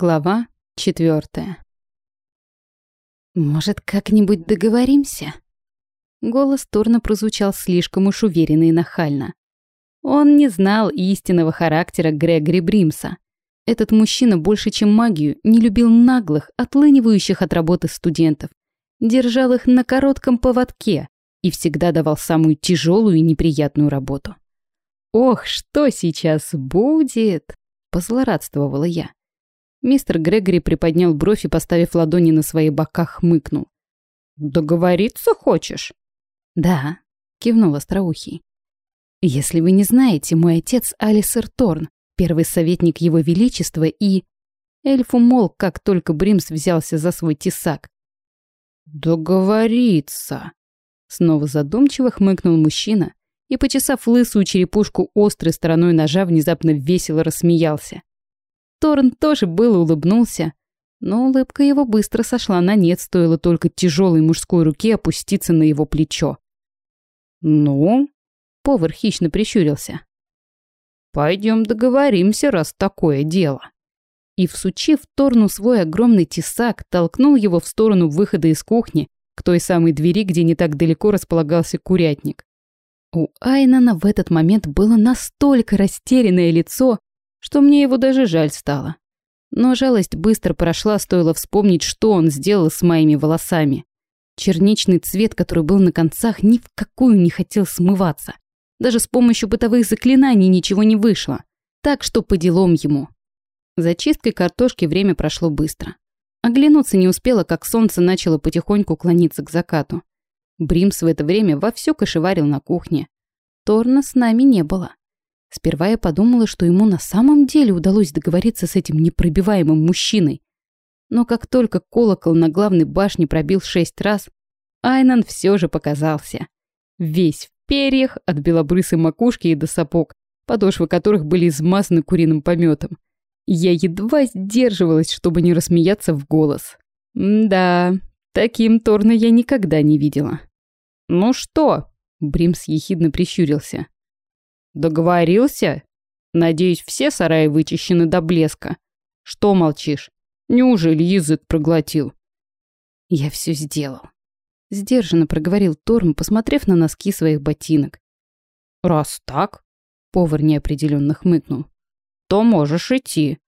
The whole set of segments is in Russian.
Глава четвертая. «Может, как-нибудь договоримся?» Голос Торна прозвучал слишком уж уверенно и нахально. Он не знал истинного характера Грегори Бримса. Этот мужчина больше, чем магию, не любил наглых, отлынивающих от работы студентов. Держал их на коротком поводке и всегда давал самую тяжелую и неприятную работу. «Ох, что сейчас будет?» – позлорадствовала я. Мистер Грегори приподнял бровь и, поставив ладони на свои бока, хмыкнул. «Договориться хочешь?» «Да», — кивнул Остроухий. «Если вы не знаете, мой отец Алисер Торн, первый советник его величества и...» Эльф умолк, как только Бримс взялся за свой тесак. «Договориться», — снова задумчиво хмыкнул мужчина и, почесав лысую черепушку острой стороной ножа, внезапно весело рассмеялся. Торн тоже было улыбнулся, но улыбка его быстро сошла на нет, стоило только тяжелой мужской руке опуститься на его плечо. «Ну?» — повар хищно прищурился. «Пойдем договоримся, раз такое дело». И, всучив Торну свой огромный тесак, толкнул его в сторону выхода из кухни, к той самой двери, где не так далеко располагался курятник. У Айнана в этот момент было настолько растерянное лицо, что мне его даже жаль стало. Но жалость быстро прошла, стоило вспомнить, что он сделал с моими волосами. Черничный цвет, который был на концах, ни в какую не хотел смываться. Даже с помощью бытовых заклинаний ничего не вышло. Так что по делам ему. За чисткой картошки время прошло быстро. Оглянуться не успела, как солнце начало потихоньку клониться к закату. Бримс в это время вовсю кошеварил на кухне. Торна с нами не было. Сперва я подумала, что ему на самом деле удалось договориться с этим непробиваемым мужчиной. Но как только колокол на главной башне пробил шесть раз, Айнан все же показался. Весь в перьях, от белобрысой макушки и до сапог, подошвы которых были измазаны куриным пометом. Я едва сдерживалась, чтобы не рассмеяться в голос. да, таким Торна я никогда не видела. «Ну что?» — Бримс ехидно прищурился. Договорился? Надеюсь, все сараи вычищены до блеска. Что молчишь? Неужели язык проглотил? Я все сделал. Сдержанно проговорил Торм, посмотрев на носки своих ботинок. Раз так, повар неопределенно хмыкнул, то можешь идти.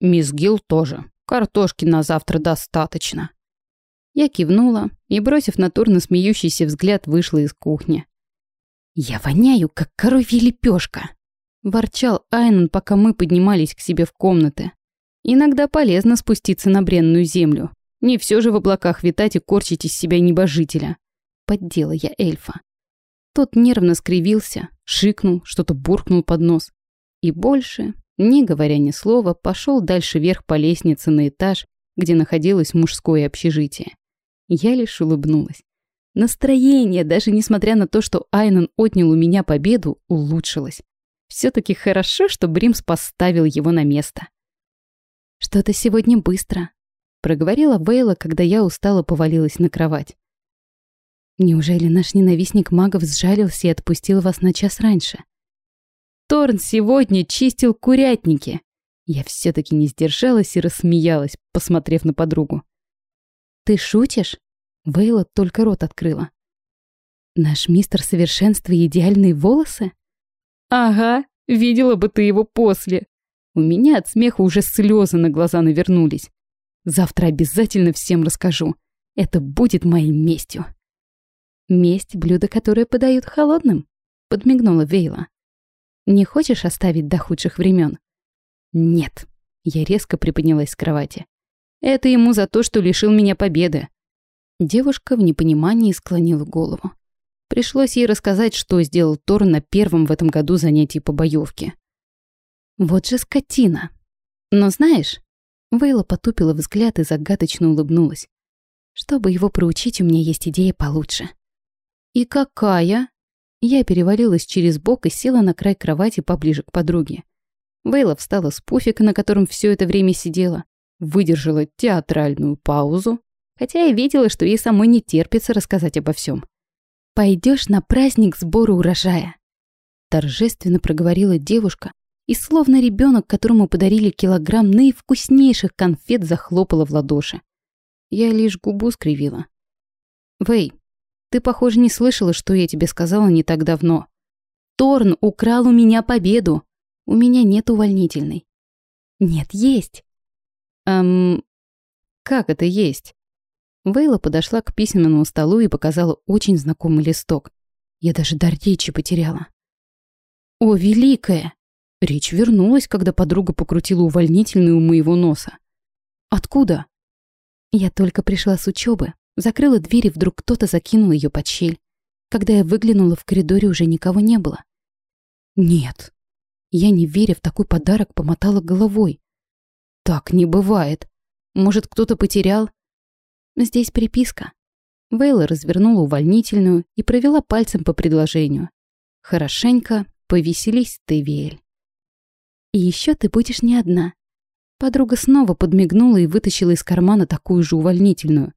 Мисс Гил тоже. Картошки на завтра достаточно. Я кивнула и, бросив на Торна смеющийся взгляд, вышла из кухни. «Я воняю, как коровья лепешка», – ворчал Айнон, пока мы поднимались к себе в комнаты. «Иногда полезно спуститься на бренную землю. Не все же в облаках витать и корчить из себя небожителя». Поддела я эльфа. Тот нервно скривился, шикнул, что-то буркнул под нос. И больше, не говоря ни слова, пошел дальше вверх по лестнице на этаж, где находилось мужское общежитие. Я лишь улыбнулась. Настроение, даже несмотря на то, что Айнон отнял у меня победу, улучшилось. Все-таки хорошо, что Бримс поставил его на место. «Что-то сегодня быстро», — проговорила Вейла, когда я устало повалилась на кровать. «Неужели наш ненавистник магов сжалился и отпустил вас на час раньше?» «Торн сегодня чистил курятники!» Я все-таки не сдержалась и рассмеялась, посмотрев на подругу. «Ты шутишь?» Вейла только рот открыла. «Наш мистер совершенства и идеальные волосы?» «Ага, видела бы ты его после!» У меня от смеха уже слезы на глаза навернулись. Завтра обязательно всем расскажу. Это будет моей местью. «Месть — блюдо, которое подают холодным», — подмигнула Вейла. «Не хочешь оставить до худших времен? «Нет». Я резко приподнялась с кровати. «Это ему за то, что лишил меня победы. Девушка в непонимании склонила голову. Пришлось ей рассказать, что сделал Тор на первом в этом году занятии по боевке. Вот же скотина. Но знаешь, Вейла потупила взгляд и загадочно улыбнулась. Чтобы его проучить, у меня есть идея получше. И какая? Я перевалилась через бок и села на край кровати поближе к подруге. Вейла встала с пуфика, на котором все это время сидела, выдержала театральную паузу, хотя я видела, что ей самой не терпится рассказать обо всем. «Пойдешь на праздник сбора урожая», торжественно проговорила девушка, и словно ребенок, которому подарили килограмм наивкуснейших конфет, захлопала в ладоши. Я лишь губу скривила. «Вэй, ты, похоже, не слышала, что я тебе сказала не так давно. Торн украл у меня победу. У меня нет увольнительной». «Нет, есть». «Эм, как это есть?» Вейла подошла к письменному столу и показала очень знакомый листок. Я даже дар речи потеряла. «О, великая!» Речь вернулась, когда подруга покрутила увольнительную у моего носа. «Откуда?» Я только пришла с учебы, закрыла дверь, и вдруг кто-то закинул ее под щель. Когда я выглянула, в коридоре уже никого не было. «Нет». Я, не веря в такой подарок, помотала головой. «Так не бывает. Может, кто-то потерял?» «Здесь приписка». Вейла развернула увольнительную и провела пальцем по предложению. «Хорошенько повеселись ты, Виэль». И еще ты будешь не одна. Подруга снова подмигнула и вытащила из кармана такую же увольнительную.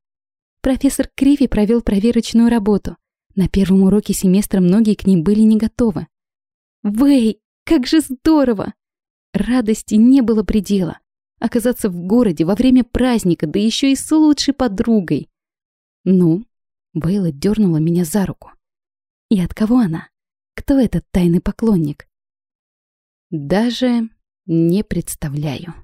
Профессор Криви провел проверочную работу. На первом уроке семестра многие к ней были не готовы. «Вэй, как же здорово!» Радости не было предела. Оказаться в городе во время праздника, да еще и с лучшей подругой. «Ну?» Вейла дернула меня за руку. «И от кого она? Кто этот тайный поклонник?» Даже не представляю.